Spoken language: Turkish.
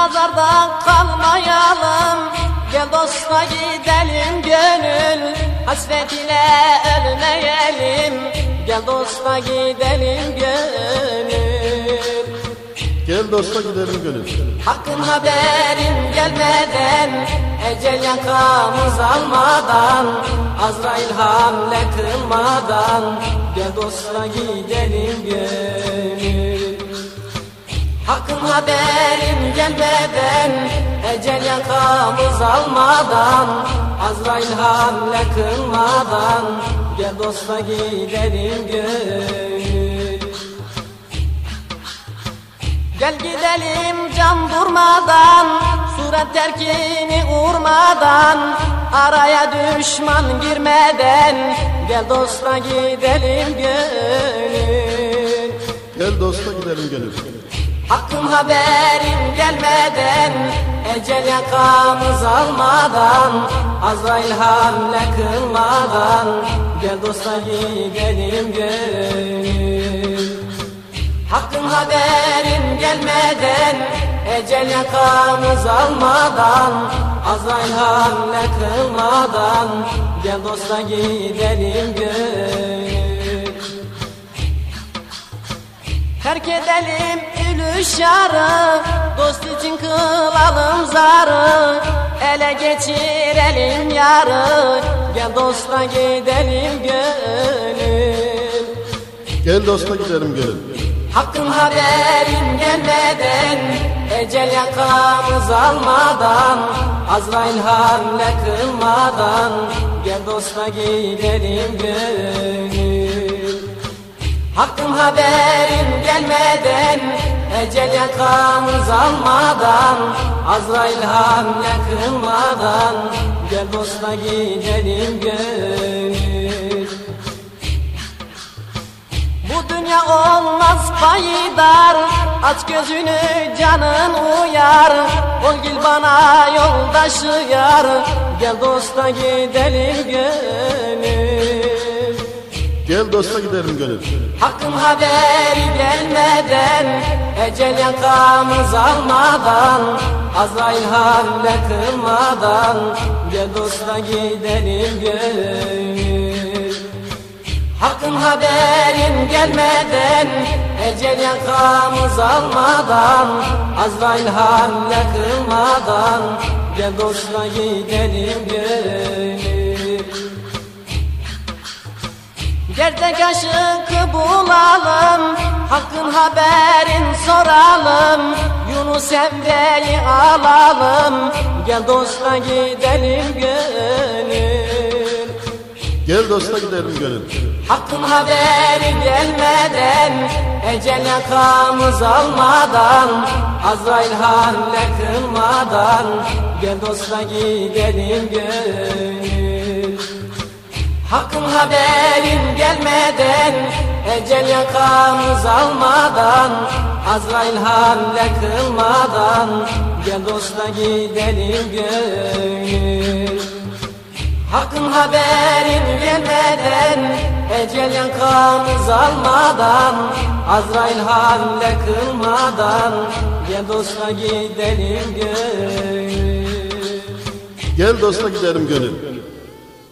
nazarda kalmayalım. Gel dosta gidelim gönül Hasret ile ölmeyelim. Gel dosta gidelim gönül. Gel dosta gidelim gönül. Hakkın haberin gelmeden Ecel yakamız almadan Azrail hamle kılmadan Gel dosta gidelim gönül Hakkın haberin gelmeden Ecel yakamız almadan Azrail hamle kılmadan Gel dosta gidelim gönül Gel gidelim can durmadan Suret terkini urmadan Araya düşman girmeden Gel dosta gidelim gönül Gel dosta gidelim gönül. Hakkın haberin gelmeden Ecel yakamız almadan Azrail hamle kılmadan Gel dosta gidelim gönül Hakkın haberin gelmeden Ecel yakamız almadan Azrail hamle kılmadan Gel dosta gidelim gönül Terk edelim yarı Dost için kılalım zarı. Ele geçirelim yarı Gel dosta gidelim gönül. Gel dosta gidelim gönül. Hakkın haberin gelmeden Ecel yakamız almadan Azrail hamle kılmadan Gel dosta gidelim gönül. Hakkın haberin gelmeden Ecel yakamız almadan Azrail hamle kılmadan Gel dosta gidelim gönül bu dünya olmaz payidar Aç gözünü canın uyar. Ol gil bana yoldaşı yar Gel dosta gidelim gönül Gel dosta gidelim gönül. Hakkın haberi gelmeden Ecel yakamız almadan Azrail hamle kılmadan Gel dosta gidelim gönül Hakkın haberin gelmeden Ecel yakamız almadan Azrail hamle kılmadan Gel dosta gidelim gönül Gerdek aşıkı bulalım Hakkın haberin soralım. Yunus Emre'yi alalım Gel dosta gidelim gönül. Gel dosta gidelim gönül. Hakkın haberi gelmeden Ecel yakamız almadan Azrail hamle kılmadan Gel dosta gidelim gönül Hakkın haberin gelmeden Ecel yakamız almadan Azrail hamle kılmadan Gel dosta gidelim gönül Hakkın haberin gelmeden Ecel yakamız almadan Azrail hamle kılmadan Gel dosta gidelim gönül Gel dosta gidelim gönül.